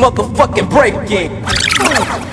motherfucking breaking.